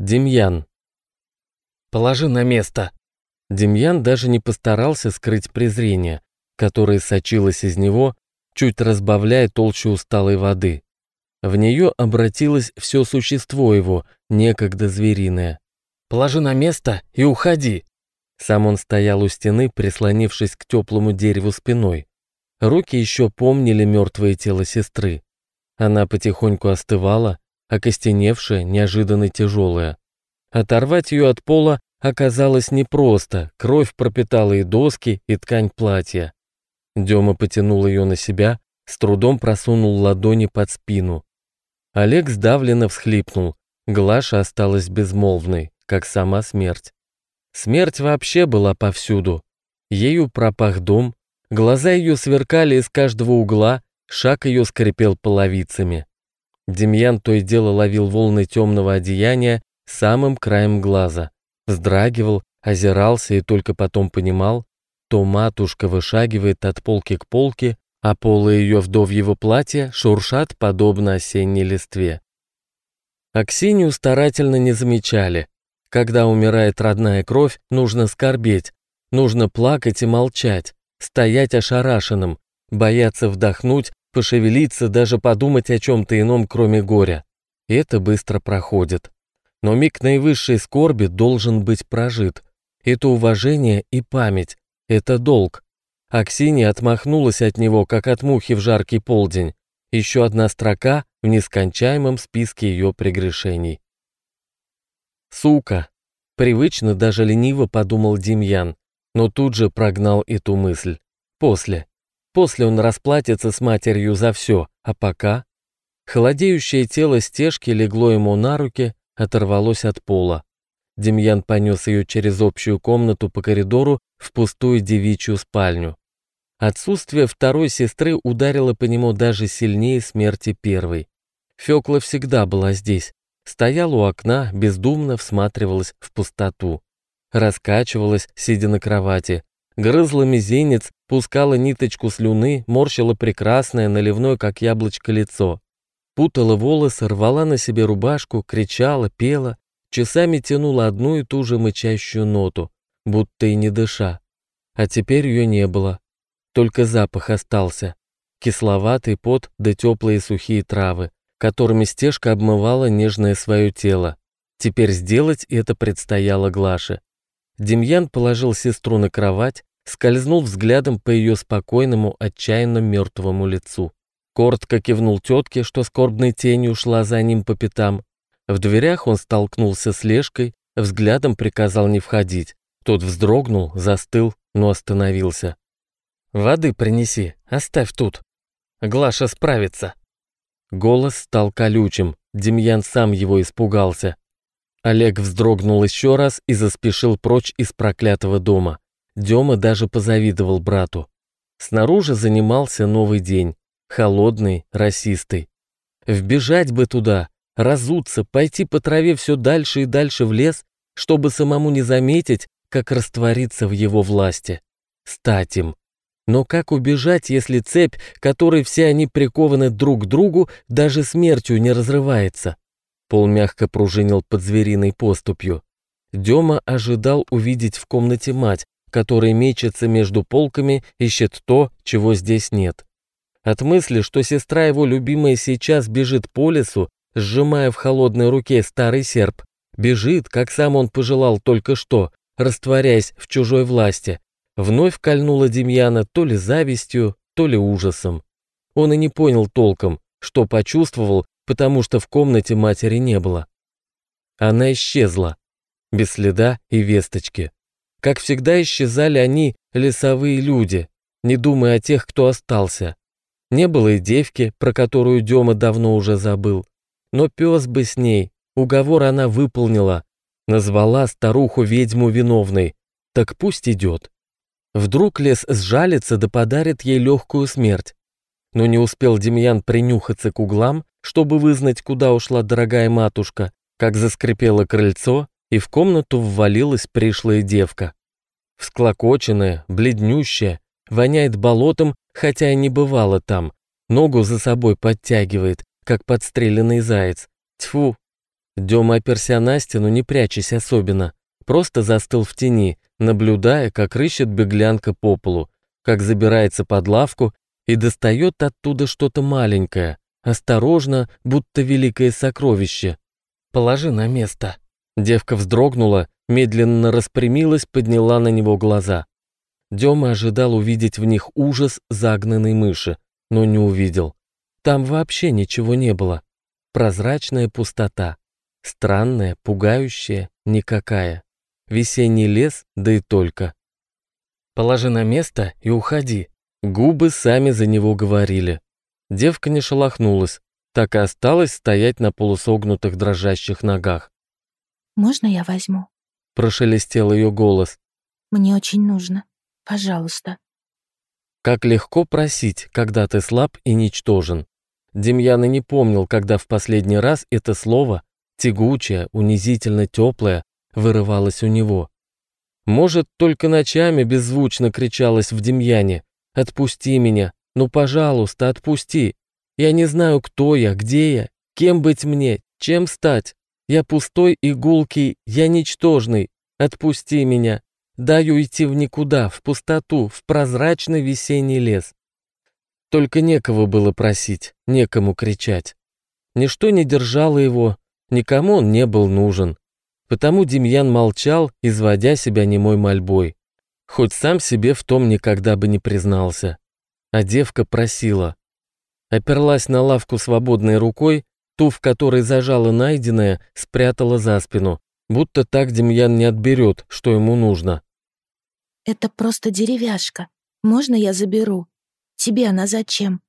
Демьян. «Положи на место!» Демьян даже не постарался скрыть презрение, которое сочилось из него, чуть разбавляя толщу усталой воды. В нее обратилось все существо его, некогда звериное. «Положи на место и уходи!» Сам он стоял у стены, прислонившись к теплому дереву спиной. Руки еще помнили мертвое тело сестры. Она потихоньку остывала, окостеневшая, неожиданно тяжелая. Оторвать ее от пола оказалось непросто, кровь пропитала и доски, и ткань платья. Дема потянул ее на себя, с трудом просунул ладони под спину. Олег сдавленно всхлипнул, Глаша осталась безмолвной, как сама смерть. Смерть вообще была повсюду. Ею пропах дом, глаза ее сверкали из каждого угла, Шаг ее скрипел половицами. Демьян то и дело ловил волны темного одеяния самым краем глаза, вздрагивал, озирался и только потом понимал, то матушка вышагивает от полки к полке, а полы ее вдовьего платья шуршат подобно осенней листве. Аксинию старательно не замечали. Когда умирает родная кровь, нужно скорбеть, нужно плакать и молчать, стоять ошарашенным, бояться вдохнуть пошевелиться, даже подумать о чем-то ином, кроме горя. Это быстро проходит. Но миг наивысшей скорби должен быть прожит. Это уважение и память, это долг. Аксинья отмахнулась от него, как от мухи в жаркий полдень. Еще одна строка в нескончаемом списке ее прегрешений. «Сука!» Привычно, даже лениво подумал Демьян, но тут же прогнал эту мысль. После. После он расплатится с матерью за все, а пока... Холодеющее тело стежки легло ему на руки, оторвалось от пола. Демьян понес ее через общую комнату по коридору в пустую девичью спальню. Отсутствие второй сестры ударило по нему даже сильнее смерти первой. Фёкла всегда была здесь, стояла у окна, бездумно всматривалась в пустоту. Раскачивалась, сидя на кровати, грызла мизинец, пускала ниточку слюны, морщила прекрасное, наливное, как яблочко, лицо. Путала волосы, рвала на себе рубашку, кричала, пела, часами тянула одну и ту же мычащую ноту, будто и не дыша. А теперь ее не было. Только запах остался. Кисловатый пот да теплые сухие травы, которыми стежка обмывала нежное свое тело. Теперь сделать это предстояло Глаше. Демьян положил сестру на кровать, скользнул взглядом по ее спокойному, отчаянно мертвому лицу. Коротко кивнул тетке, что скорбной тенью ушла за ним по пятам. В дверях он столкнулся с Лешкой, взглядом приказал не входить. Тот вздрогнул, застыл, но остановился. «Воды принеси, оставь тут. Глаша справится». Голос стал колючим, Демьян сам его испугался. Олег вздрогнул еще раз и заспешил прочь из проклятого дома. Дема даже позавидовал брату. Снаружи занимался новый день, холодный, расистый. Вбежать бы туда, разуться, пойти по траве все дальше и дальше в лес, чтобы самому не заметить, как раствориться в его власти. Стать им. Но как убежать, если цепь, которой все они прикованы друг к другу, даже смертью не разрывается? Пол мягко пружинил под звериной поступью. Дема ожидал увидеть в комнате мать, которая мечется между полками, ищет то, чего здесь нет. От мысли, что сестра его любимая сейчас бежит по лесу, сжимая в холодной руке старый серп, бежит, как сам он пожелал только что, растворяясь в чужой власти, вновь кольнула Демьяна то ли завистью, то ли ужасом. Он и не понял толком, что почувствовал, потому что в комнате матери не было. Она исчезла, без следа и весточки. Как всегда исчезали они, лесовые люди, не думая о тех, кто остался. Не было и девки, про которую Дема давно уже забыл. Но пес бы с ней, уговор она выполнила, назвала старуху ведьму виновной, так пусть идет. Вдруг лес сжалится да подарит ей легкую смерть. Но не успел Демьян принюхаться к углам, чтобы вызнать, куда ушла дорогая матушка, как заскрипело крыльцо, и в комнату ввалилась пришлая девка. Всклокоченная, бледнющая, воняет болотом, хотя и не бывало там, ногу за собой подтягивает, как подстреленный заяц. Тьфу! Дема оперся на стену, не прячась особенно, просто застыл в тени, наблюдая, как рыщет беглянка по полу, как забирается под лавку и достает оттуда что-то маленькое, осторожно, будто великое сокровище. «Положи на место». Девка вздрогнула, медленно распрямилась, подняла на него глаза. Дема ожидал увидеть в них ужас загнанной мыши, но не увидел. Там вообще ничего не было. Прозрачная пустота. Странная, пугающая, никакая. Весенний лес, да и только. «Положи на место и уходи». Губы сами за него говорили. Девка не шелохнулась, так и осталась стоять на полусогнутых дрожащих ногах. «Можно я возьму?» Прошелестел ее голос. «Мне очень нужно. Пожалуйста». Как легко просить, когда ты слаб и ничтожен. Демьян и не помнил, когда в последний раз это слово, тягучее, унизительно теплое, вырывалось у него. Может, только ночами беззвучно кричалось в Демьяне «Отпусти меня! Ну, пожалуйста, отпусти! Я не знаю, кто я, где я, кем быть мне, чем стать. Я пустой и я ничтожный. Отпусти меня! Дай уйти в никуда, в пустоту, в прозрачный весенний лес». Только некого было просить, некому кричать. Ничто не держало его, никому он не был нужен. Потому Демьян молчал, изводя себя немой мольбой. Хоть сам себе в том никогда бы не признался. А девка просила. Оперлась на лавку свободной рукой, ту, в которой зажала найденное, спрятала за спину, будто так Демьян не отберет, что ему нужно. «Это просто деревяшка. Можно я заберу? Тебе она зачем?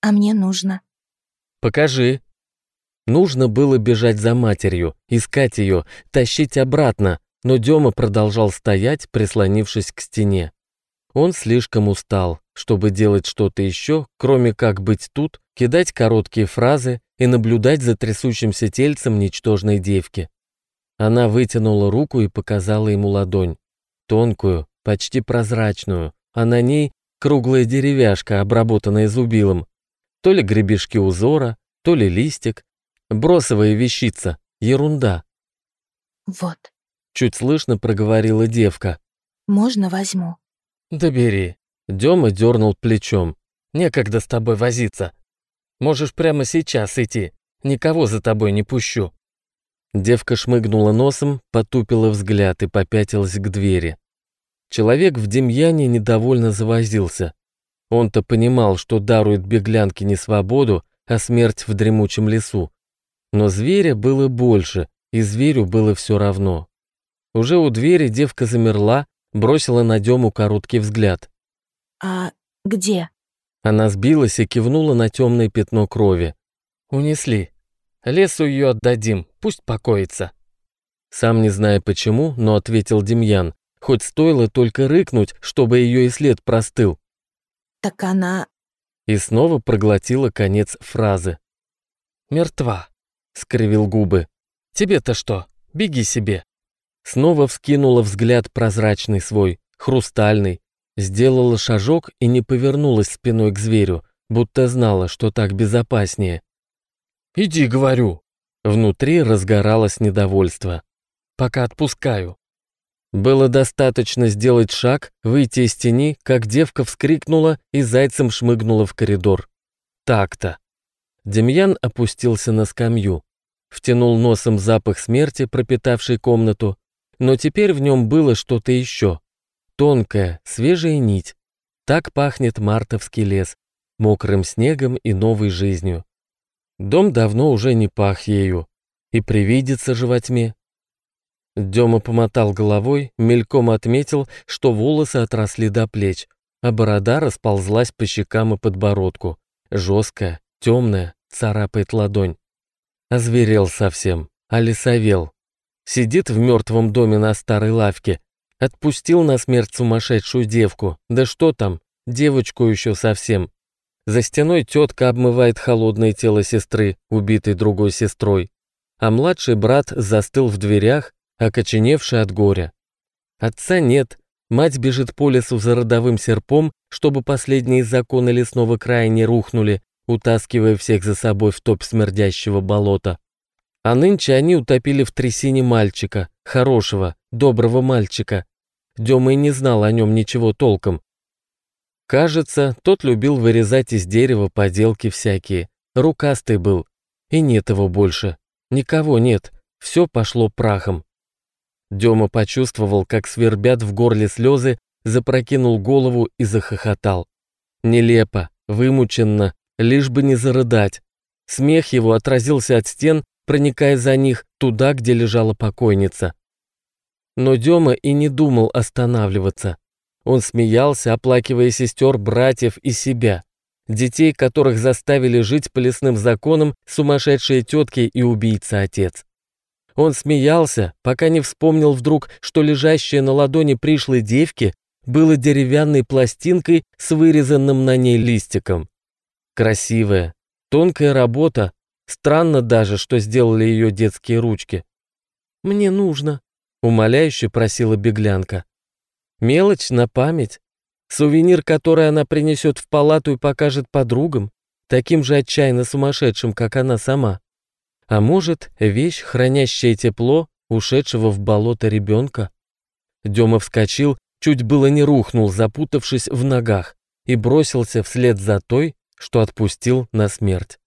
А мне нужно». «Покажи», Нужно было бежать за матерью, искать ее, тащить обратно, но Дема продолжал стоять, прислонившись к стене. Он слишком устал, чтобы делать что-то еще, кроме как быть тут, кидать короткие фразы и наблюдать за трясущимся тельцем ничтожной девки. Она вытянула руку и показала ему ладонь. Тонкую, почти прозрачную, а на ней круглая деревяшка, обработанная зубилом. То ли гребешки узора, то ли листик, Бросовая вещица, ерунда. Вот. Чуть слышно проговорила девка. Можно возьму? Да бери. Дема дернул плечом. Некогда с тобой возиться. Можешь прямо сейчас идти. Никого за тобой не пущу. Девка шмыгнула носом, потупила взгляд и попятилась к двери. Человек в Демьяне недовольно завозился. Он-то понимал, что дарует беглянке не свободу, а смерть в дремучем лесу. Но зверя было больше, и зверю было все равно. Уже у двери девка замерла, бросила на Дему короткий взгляд. «А где?» Она сбилась и кивнула на темное пятно крови. «Унесли. Лесу ее отдадим, пусть покоится». Сам не зная почему, но ответил Демьян, хоть стоило только рыкнуть, чтобы ее и след простыл. «Так она...» И снова проглотила конец фразы. «Мертва». — скривил губы. «Тебе-то что? Беги себе». Снова вскинула взгляд прозрачный свой, хрустальный, сделала шажок и не повернулась спиной к зверю, будто знала, что так безопаснее. «Иди, говорю». Внутри разгоралось недовольство. «Пока отпускаю». Было достаточно сделать шаг, выйти из тени, как девка вскрикнула и зайцем шмыгнула в коридор. Так-то. Демьян опустился на скамью, втянул носом запах смерти, пропитавший комнату, но теперь в нем было что-то еще. Тонкая, свежая нить. Так пахнет мартовский лес, мокрым снегом и новой жизнью. Дом давно уже не пах ею, и привидится же во тьме. Дема помотал головой, мельком отметил, что волосы отросли до плеч, а борода расползлась по щекам и подбородку, жесткая, темная, царапает ладонь. Озверел совсем, алисовел. Сидит в мертвом доме на старой лавке. Отпустил на смерть сумасшедшую девку. Да что там, девочку еще совсем. За стеной тетка обмывает холодное тело сестры, убитой другой сестрой. А младший брат застыл в дверях, окоченевший от горя. Отца нет, мать бежит по лесу за родовым серпом, чтобы последние законы лесного края не рухнули, утаскивая всех за собой в топ смердящего болота. А нынче они утопили в трясине мальчика, хорошего, доброго мальчика. Дема и не знал о нем ничего толком. Кажется, тот любил вырезать из дерева поделки всякие. Рукастый был. И нет его больше. Никого нет. Все пошло прахом. Дема почувствовал, как свербят в горле слезы, запрокинул голову и захохотал. Нелепо, вымученно, лишь бы не зарыдать. Смех его отразился от стен, проникая за них туда, где лежала покойница. Но Дема и не думал останавливаться. Он смеялся, оплакивая сестер, братьев и себя. Детей, которых заставили жить по лесным законам сумасшедшие тетки и убийца-отец. Он смеялся, пока не вспомнил вдруг, что лежащее на ладони пришлой девки было деревянной пластинкой с вырезанным на ней листиком. Красивая, тонкая работа, странно даже, что сделали ее детские ручки. «Мне нужно», — умоляюще просила беглянка. Мелочь на память. Сувенир, который она принесет в палату и покажет подругам, таким же отчаянно сумасшедшим, как она сама. А может, вещь, хранящая тепло ушедшего в болото ребенка? Дема вскочил, чуть было не рухнул, запутавшись в ногах, и бросился вслед за той, что отпустил на смерть.